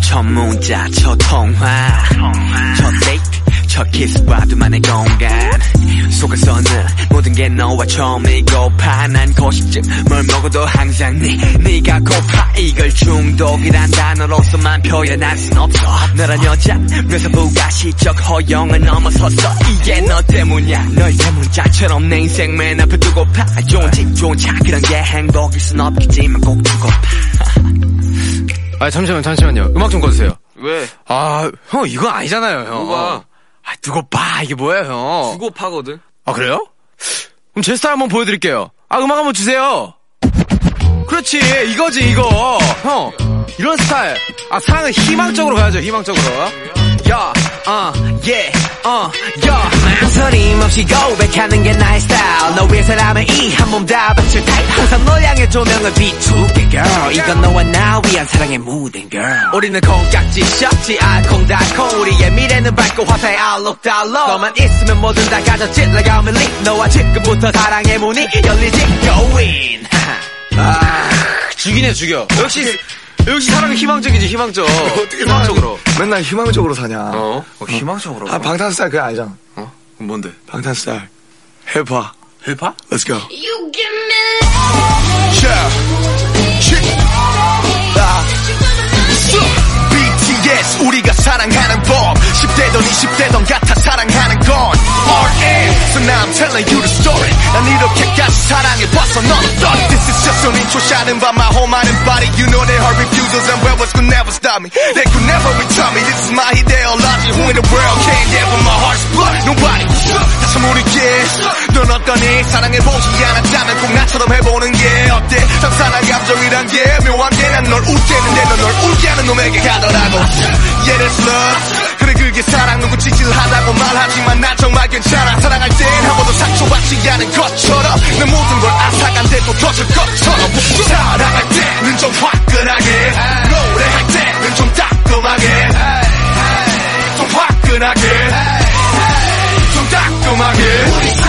첫 문자 첫 통화. 첫 데이트 첫 키스와 두만의 공간. 속에서는 모든 게 너와 처음이고파 난 고식증 뭘 먹어도 항상 네 네가 고파. 이걸 중독이란 단어로서만 표현할 순 없어. 너란 여자 뇌사부가 시적 허용을 넘어섰어. 이게 너 때문이야. 널 때문 자처럼 내 인생 맨 앞에 두고 파. 좋은 집 좋은 차. 그런 게 행복일 순 없겠지만 꼭 두고 파 아 잠시만 잠시만요. 음악 좀 꺼주세요. 왜? 아 형 이거 아니잖아요 형. 뭐가? 아 두고 봐 이게 뭐예요 형. 두고 파거든. 아 그래요? 그럼 제 스타일 한번 보여드릴게요. 아 음악 한번 주세요. 그렇지 이거지 이거 형 이런 스타일 아 사랑은 희망적으로 가야죠 희망적으로 야어예어야 망설임 없이 고백하는 게 나의 스타일 너 위해서라면 이 한 몸 다 바칠 타입. 항상 널 향해 조명을 비추게 girl. 이건 너와 나 위한 사랑의 무대 girl. 우리는 콩깍지 씌었지 알콩달콩 우리의 미래는 밝고 화사해 달러. 너만 있으면 뭐든 다 가졌지. Like I'm elite. 너와 지금부터 사랑의 문이 열리지. Go in. 아, 죽이네 죽여. 역시 역시 사랑은 희망적이지 희망적. 희망적으로. 맨날 희망적으로 사냐. 어, 어 희망적으로. 아, 방탄스타일 그거 알잖아. 어? 그럼 뭔데? 방탄스타일. 힙합. 힙합 Let's go. You give me BTS 우리가 사랑하는 법. 10대던 20대던 I'm telling you the story 난 이렇게까지 사랑해봤어 넌 어떠니 This is just an intro shot in by my whole mind and body You know they heard refusals and rebels could never stop me They could never return me This is my ideology Who in the world can't get with my heart's blood Nobody 다시 모르게 넌 어떠니 사랑해보지 않았다면 꼭 나처럼 해보는 게 어때 상상한 감정이란 게 묘한 웃게는데 넌널 울게 하는 놈에게 가더라고 Yeah that's love 그래 그게 사랑 누구 찌질하다고 말하지만 난 정말 괜찮아 사랑할 않은 것처럼 내 모든 걸 앗아간데도 터질 것처럼 사랑할 때는 좀 화끈하게 노래할 때는 좀 따끔하게 좀 화끈하게 좀 따끔하게